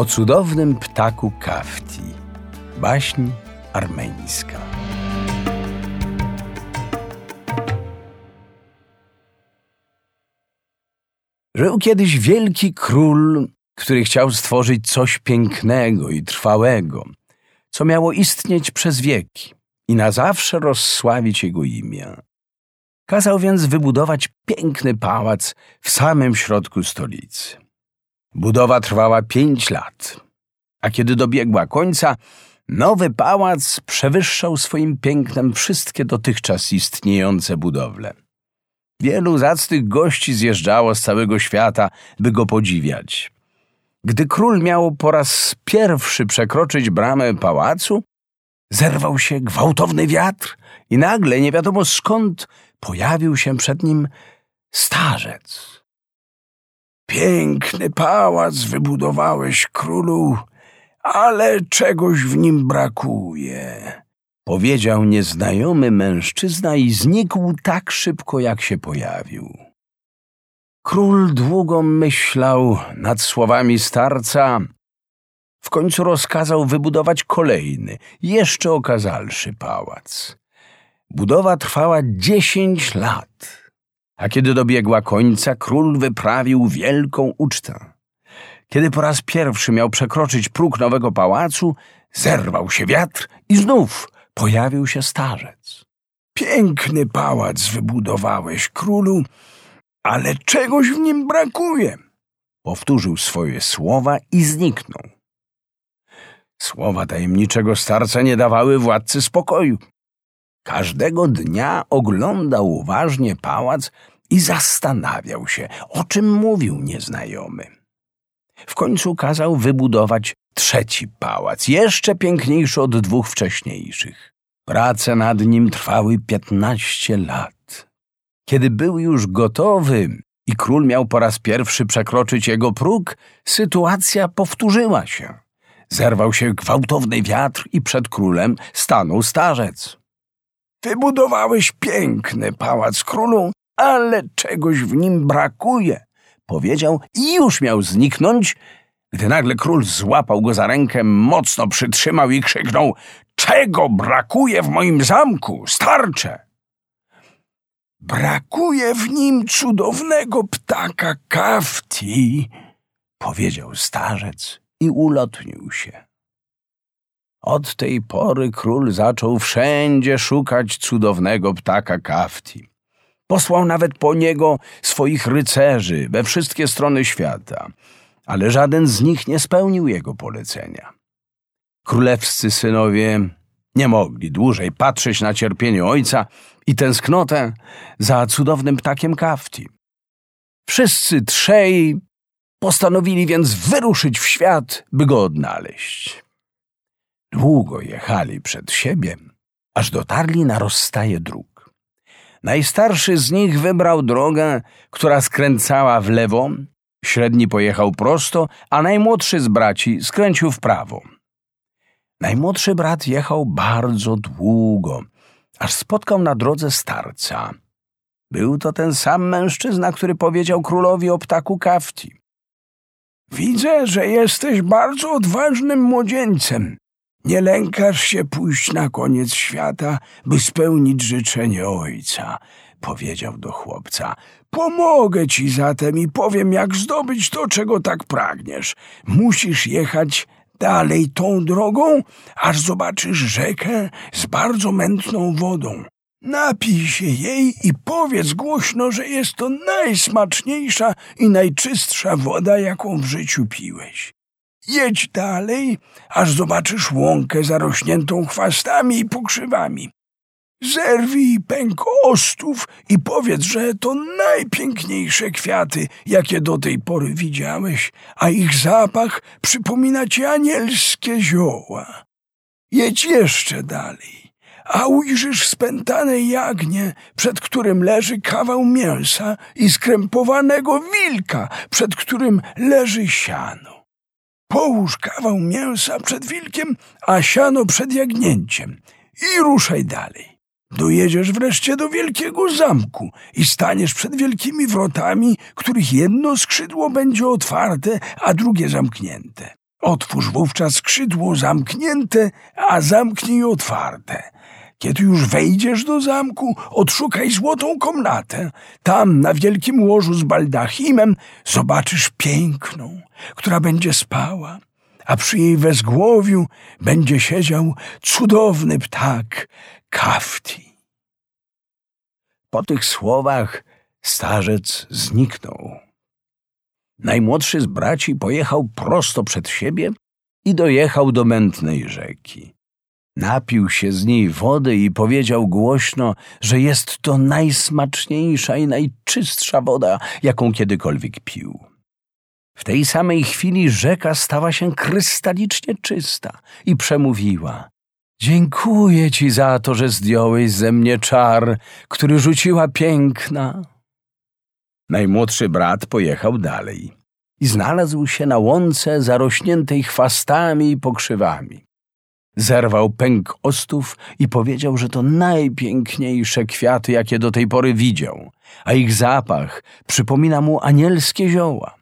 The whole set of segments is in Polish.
o cudownym ptaku kafti. Baśń armeńska. Żył kiedyś wielki król, który chciał stworzyć coś pięknego i trwałego, co miało istnieć przez wieki i na zawsze rozsławić jego imię. Kazał więc wybudować piękny pałac w samym środku stolicy. Budowa trwała pięć lat, a kiedy dobiegła końca, nowy pałac przewyższał swoim pięknem wszystkie dotychczas istniejące budowle. Wielu zacnych gości zjeżdżało z całego świata, by go podziwiać. Gdy król miał po raz pierwszy przekroczyć bramę pałacu, zerwał się gwałtowny wiatr i nagle, nie wiadomo skąd, pojawił się przed nim starzec. Piękny pałac wybudowałeś, królu, ale czegoś w nim brakuje, powiedział nieznajomy mężczyzna i znikł tak szybko, jak się pojawił. Król długo myślał nad słowami starca, w końcu rozkazał wybudować kolejny, jeszcze okazalszy pałac. Budowa trwała dziesięć lat, a kiedy dobiegła końca, król wyprawił wielką ucztę. Kiedy po raz pierwszy miał przekroczyć próg nowego pałacu, zerwał się wiatr i znów pojawił się starzec. Piękny pałac wybudowałeś, królu, ale czegoś w nim brakuje. Powtórzył swoje słowa i zniknął. Słowa tajemniczego starca nie dawały władcy spokoju. Każdego dnia oglądał uważnie pałac i zastanawiał się, o czym mówił nieznajomy. W końcu kazał wybudować trzeci pałac, jeszcze piękniejszy od dwóch wcześniejszych. Prace nad nim trwały piętnaście lat. Kiedy był już gotowy i król miał po raz pierwszy przekroczyć jego próg, sytuacja powtórzyła się. Zerwał się gwałtowny wiatr i przed królem stanął starzec. Wybudowałeś piękny pałac królu, ale czegoś w nim brakuje, powiedział i już miał zniknąć, gdy nagle król złapał go za rękę, mocno przytrzymał i krzyknął: Czego brakuje w moim zamku, starcze? Brakuje w nim cudownego ptaka kafti, powiedział starzec i ulotnił się. Od tej pory król zaczął wszędzie szukać cudownego ptaka kafti. Posłał nawet po niego swoich rycerzy we wszystkie strony świata, ale żaden z nich nie spełnił jego polecenia. Królewscy synowie nie mogli dłużej patrzeć na cierpienie ojca i tęsknotę za cudownym ptakiem kafti. Wszyscy trzej postanowili więc wyruszyć w świat, by go odnaleźć. Długo jechali przed siebie, aż dotarli na rozstaje dróg. Najstarszy z nich wybrał drogę, która skręcała w lewo, średni pojechał prosto, a najmłodszy z braci skręcił w prawo. Najmłodszy brat jechał bardzo długo, aż spotkał na drodze starca. Był to ten sam mężczyzna, który powiedział królowi o ptaku kafti. Widzę, że jesteś bardzo odważnym młodzieńcem. Nie lękasz się pójść na koniec świata, by spełnić życzenie ojca, powiedział do chłopca. Pomogę ci zatem i powiem, jak zdobyć to, czego tak pragniesz. Musisz jechać dalej tą drogą, aż zobaczysz rzekę z bardzo mętną wodą. Napij się jej i powiedz głośno, że jest to najsmaczniejsza i najczystsza woda, jaką w życiu piłeś. Jedź dalej, aż zobaczysz łąkę zarośniętą chwastami i pokrzywami. Zerwij pęk ostów i powiedz, że to najpiękniejsze kwiaty, jakie do tej pory widziałeś, a ich zapach przypomina ci anielskie zioła. Jedź jeszcze dalej, a ujrzysz spętane jagnię, przed którym leży kawał mięsa i skrępowanego wilka, przed którym leży siano. Połóż kawał mięsa przed wilkiem, a siano przed jagnięciem i ruszaj dalej. Dojedziesz wreszcie do wielkiego zamku i staniesz przed wielkimi wrotami, których jedno skrzydło będzie otwarte, a drugie zamknięte. Otwórz wówczas skrzydło zamknięte, a zamknij otwarte. Kiedy już wejdziesz do zamku, odszukaj złotą komnatę. Tam, na wielkim łożu z baldachimem, zobaczysz piękną, która będzie spała, a przy jej wezgłowiu będzie siedział cudowny ptak kafti. Po tych słowach starzec zniknął. Najmłodszy z braci pojechał prosto przed siebie i dojechał do mętnej rzeki. Napił się z niej wody i powiedział głośno, że jest to najsmaczniejsza i najczystsza woda, jaką kiedykolwiek pił. W tej samej chwili rzeka stała się krystalicznie czysta i przemówiła. Dziękuję ci za to, że zdjąłeś ze mnie czar, który rzuciła piękna. Najmłodszy brat pojechał dalej i znalazł się na łące zarośniętej chwastami i pokrzywami. Zerwał pęk ostów i powiedział, że to najpiękniejsze kwiaty, jakie do tej pory widział, a ich zapach przypomina mu anielskie zioła.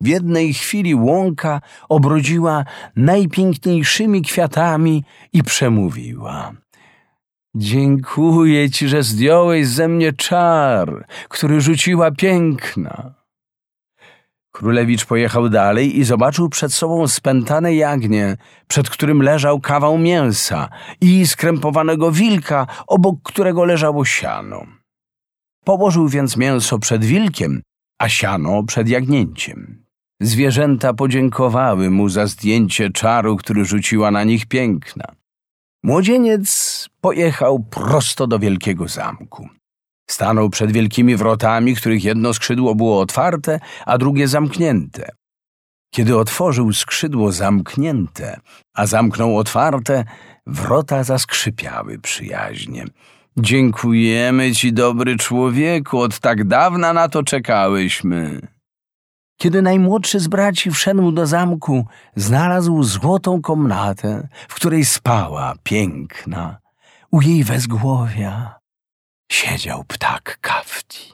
W jednej chwili łąka obrodziła najpiękniejszymi kwiatami i przemówiła. Dziękuję ci, że zdjąłeś ze mnie czar, który rzuciła piękna. Królewicz pojechał dalej i zobaczył przed sobą spętane jagnię, przed którym leżał kawał mięsa i skrępowanego wilka, obok którego leżało siano. Położył więc mięso przed wilkiem, a siano przed jagnięciem. Zwierzęta podziękowały mu za zdjęcie czaru, który rzuciła na nich piękna. Młodzieniec pojechał prosto do wielkiego zamku. Stanął przed wielkimi wrotami, których jedno skrzydło było otwarte, a drugie zamknięte. Kiedy otworzył skrzydło zamknięte, a zamknął otwarte, wrota zaskrzypiały przyjaźnie. Dziękujemy ci, dobry człowieku, od tak dawna na to czekałyśmy. Kiedy najmłodszy z braci wszedł do zamku, znalazł złotą komnatę, w której spała piękna. U jej wezgłowia siedział ptak kafti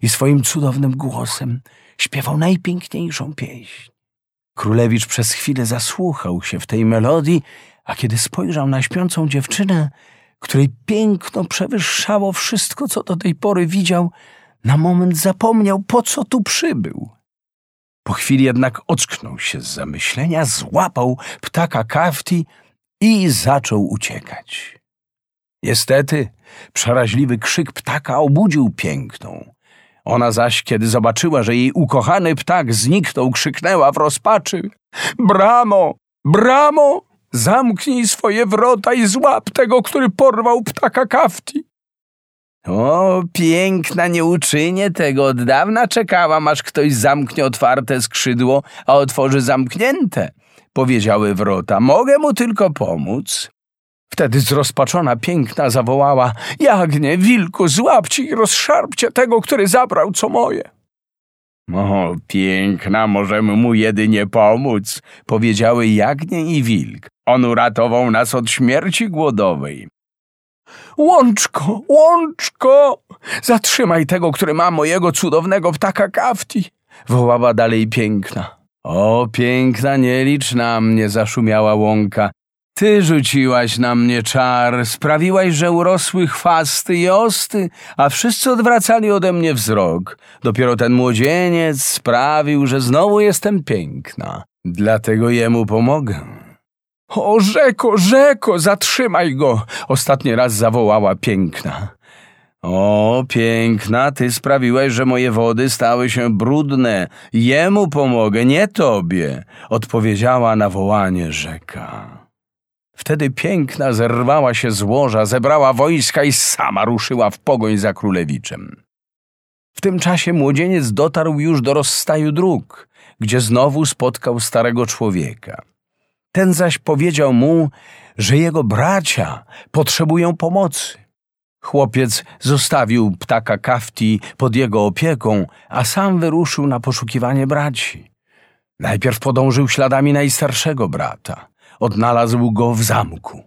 i swoim cudownym głosem śpiewał najpiękniejszą pieśń. Królewicz przez chwilę zasłuchał się w tej melodii, a kiedy spojrzał na śpiącą dziewczynę, której piękno przewyższało wszystko, co do tej pory widział, na moment zapomniał, po co tu przybył. Po chwili jednak ocknął się z zamyślenia, złapał ptaka kafti i zaczął uciekać. Niestety, przeraźliwy krzyk ptaka obudził piękną. Ona zaś, kiedy zobaczyła, że jej ukochany ptak zniknął, krzyknęła w rozpaczy: Bramo! Bramo! Zamknij swoje wrota i złap tego, który porwał ptaka kafti. O, piękna, nie uczynię tego. Od dawna czekałam, aż ktoś zamknie otwarte skrzydło, a otworzy zamknięte, powiedziały wrota. Mogę mu tylko pomóc. Wtedy zrozpaczona piękna zawołała: Jagnie, wilku, złapcie i rozszarpcie tego, który zabrał co moje. O, piękna, możemy mu jedynie pomóc, powiedziały jagnie i wilk. On uratował nas od śmierci głodowej. Łączko, łączko! Zatrzymaj tego, który ma mojego cudownego ptaka kafti! wołała dalej piękna. O, piękna, nie licz na mnie, zaszumiała łąka. Ty rzuciłaś na mnie czar, sprawiłaś, że urosły chwasty i osty, a wszyscy odwracali ode mnie wzrok. Dopiero ten młodzieniec sprawił, że znowu jestem piękna. Dlatego jemu pomogę. O, rzeko, rzeko, zatrzymaj go! Ostatni raz zawołała piękna. O, piękna, ty sprawiłaś, że moje wody stały się brudne. Jemu pomogę, nie tobie, odpowiedziała na wołanie rzeka. Wtedy piękna zerwała się z łoża, zebrała wojska i sama ruszyła w pogoń za królewiczem. W tym czasie młodzieniec dotarł już do rozstaju dróg, gdzie znowu spotkał starego człowieka. Ten zaś powiedział mu, że jego bracia potrzebują pomocy. Chłopiec zostawił ptaka kafti pod jego opieką, a sam wyruszył na poszukiwanie braci. Najpierw podążył śladami najstarszego brata. Odnalazł go w zamku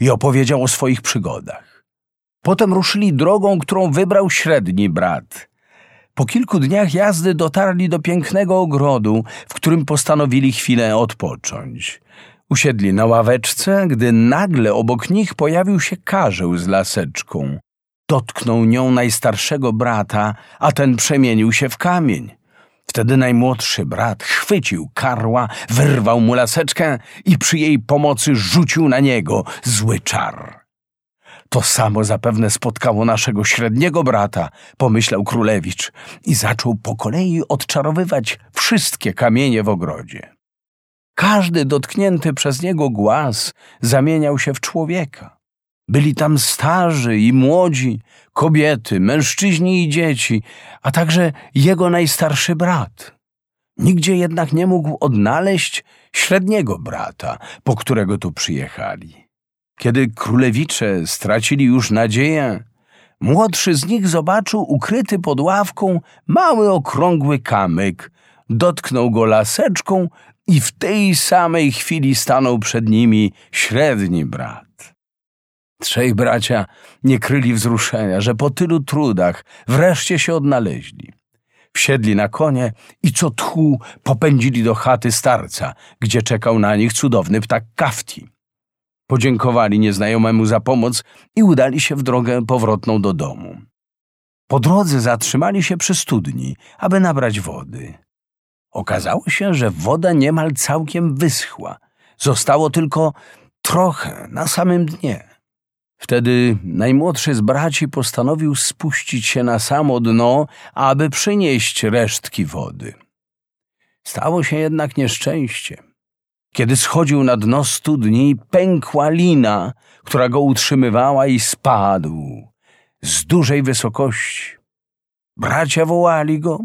i opowiedział o swoich przygodach. Potem ruszyli drogą, którą wybrał średni brat. Po kilku dniach jazdy dotarli do pięknego ogrodu, w którym postanowili chwilę odpocząć. Usiedli na ławeczce, gdy nagle obok nich pojawił się karzeł z laseczką. Dotknął nią najstarszego brata, a ten przemienił się w kamień. Wtedy najmłodszy brat chwycił karła, wyrwał mu laseczkę i przy jej pomocy rzucił na niego zły czar. To samo zapewne spotkało naszego średniego brata, pomyślał królewicz i zaczął po kolei odczarowywać wszystkie kamienie w ogrodzie. Każdy dotknięty przez niego głaz zamieniał się w człowieka. Byli tam starzy i młodzi, kobiety, mężczyźni i dzieci, a także jego najstarszy brat. Nigdzie jednak nie mógł odnaleźć średniego brata, po którego tu przyjechali. Kiedy królewicze stracili już nadzieję, młodszy z nich zobaczył ukryty pod ławką mały okrągły kamyk, dotknął go laseczką i w tej samej chwili stanął przed nimi średni brat. Trzej bracia nie kryli wzruszenia, że po tylu trudach wreszcie się odnaleźli. Wsiedli na konie i co tchu popędzili do chaty starca, gdzie czekał na nich cudowny ptak kafti. Podziękowali nieznajomemu za pomoc i udali się w drogę powrotną do domu. Po drodze zatrzymali się przy studni, aby nabrać wody. Okazało się, że woda niemal całkiem wyschła. Zostało tylko trochę na samym dnie. Wtedy najmłodszy z braci postanowił spuścić się na samo dno, aby przynieść resztki wody. Stało się jednak nieszczęście. Kiedy schodził na dno studni, pękła lina, która go utrzymywała i spadł z dużej wysokości. Bracia wołali go,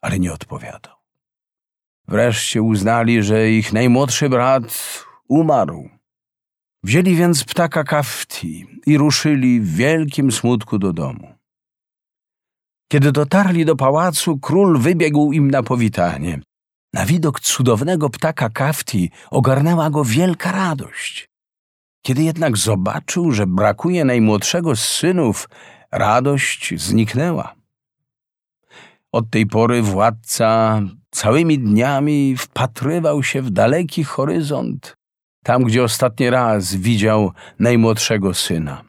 ale nie odpowiadał. Wreszcie uznali, że ich najmłodszy brat umarł. Wzięli więc ptaka kafti i ruszyli w wielkim smutku do domu. Kiedy dotarli do pałacu, król wybiegł im na powitanie. Na widok cudownego ptaka kafti ogarnęła go wielka radość. Kiedy jednak zobaczył, że brakuje najmłodszego z synów, radość zniknęła. Od tej pory władca całymi dniami wpatrywał się w daleki horyzont, tam gdzie ostatni raz widział najmłodszego syna.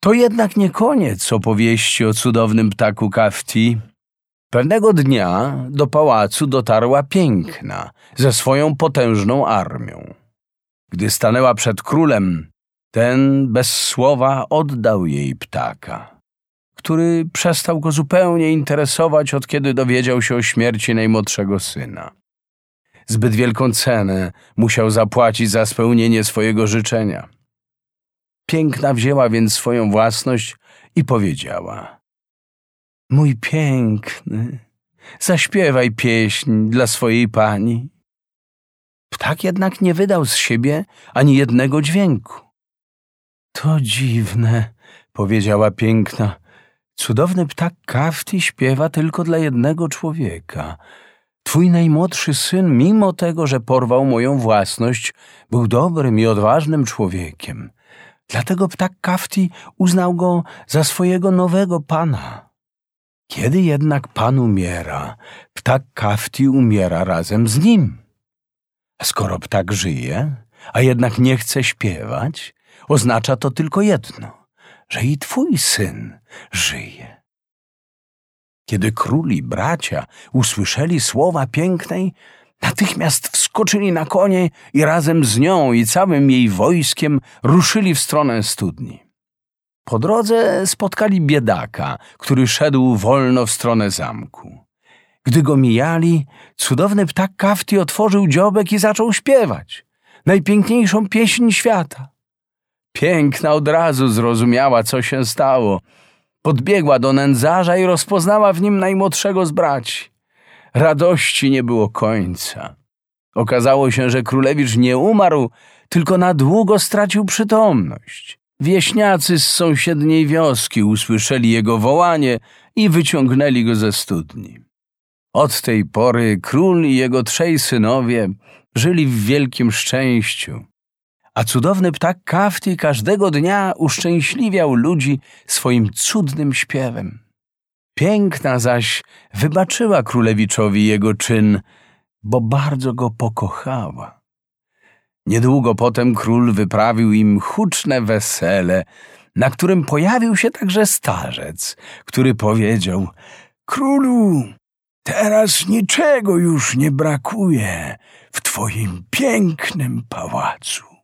To jednak nie koniec opowieści o cudownym ptaku Kafti. Pewnego dnia do pałacu dotarła piękna ze swoją potężną armią. Gdy stanęła przed królem, ten bez słowa oddał jej ptaka, który przestał go zupełnie interesować, od kiedy dowiedział się o śmierci najmłodszego syna. Zbyt wielką cenę musiał zapłacić za spełnienie swojego życzenia. Piękna wzięła więc swoją własność i powiedziała: Mój piękny, zaśpiewaj pieśń dla swojej pani. Ptak jednak nie wydał z siebie ani jednego dźwięku. To dziwne, powiedziała piękna. Cudowny ptak kafti śpiewa tylko dla jednego człowieka. Twój najmłodszy syn, mimo tego, że porwał moją własność, był dobrym i odważnym człowiekiem. Dlatego ptak Kafti uznał go za swojego nowego pana. Kiedy jednak pan umiera, ptak Kafti umiera razem z nim. A skoro ptak żyje, a jednak nie chce śpiewać, oznacza to tylko jedno, że i twój syn żyje. Kiedy król i bracia usłyszeli słowa pięknej, natychmiast wskoczyli na konie i razem z nią i całym jej wojskiem ruszyli w stronę studni. Po drodze spotkali biedaka, który szedł wolno w stronę zamku. Gdy go mijali, cudowny ptak Kafti otworzył dziobek i zaczął śpiewać najpiękniejszą pieśń świata. Piękna od razu zrozumiała, co się stało Podbiegła do nędzarza i rozpoznała w nim najmłodszego z braci. Radości nie było końca. Okazało się, że królewicz nie umarł, tylko na długo stracił przytomność. Wieśniacy z sąsiedniej wioski usłyszeli jego wołanie i wyciągnęli go ze studni. Od tej pory król i jego trzej synowie żyli w wielkim szczęściu a cudowny ptak Kafti każdego dnia uszczęśliwiał ludzi swoim cudnym śpiewem. Piękna zaś wybaczyła królewiczowi jego czyn, bo bardzo go pokochała. Niedługo potem król wyprawił im huczne wesele, na którym pojawił się także starzec, który powiedział: Królu, teraz niczego już nie brakuje w twoim pięknym pałacu.